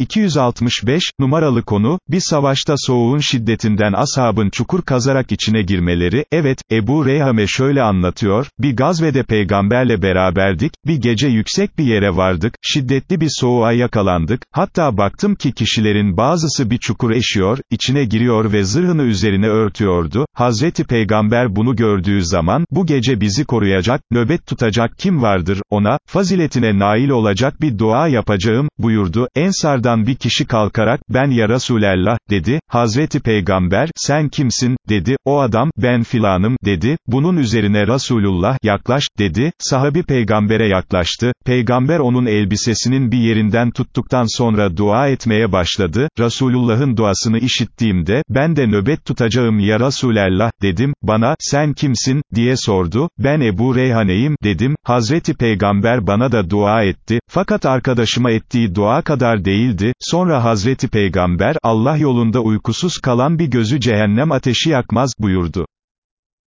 265, numaralı konu, bir savaşta soğuğun şiddetinden ashabın çukur kazarak içine girmeleri, evet, Ebu Reyhame şöyle anlatıyor, bir gazvede peygamberle beraberdik, bir gece yüksek bir yere vardık, şiddetli bir soğuğa yakalandık, hatta baktım ki kişilerin bazısı bir çukur eşiyor, içine giriyor ve zırhını üzerine örtüyordu, Hazreti Peygamber bunu gördüğü zaman, bu gece bizi koruyacak, nöbet tutacak kim vardır, ona, faziletine nail olacak bir dua yapacağım, buyurdu, Ensardan bir kişi kalkarak, ben ya Resulallah, dedi, Hazreti Peygamber, sen kimsin, dedi, o adam, ben filanım, dedi, bunun üzerine Resulullah, yaklaş, dedi, sahabi peygambere yaklaştı, peygamber onun elbisesinin bir yerinden tuttuktan sonra dua etmeye başladı, Resulullah'ın duasını işittiğimde, ben de nöbet tutacağım ya Resulallah, dedim, bana, sen kimsin, diye sordu, ben Ebu Reyhaneyim, dedim, Hazreti Peygamber bana da dua etti, fakat arkadaşıma ettiği dua kadar değildi, sonra Hazreti Peygamber, Allah yolunda uykusuz kalan bir gözü cehennem ateşi yakmaz, buyurdu.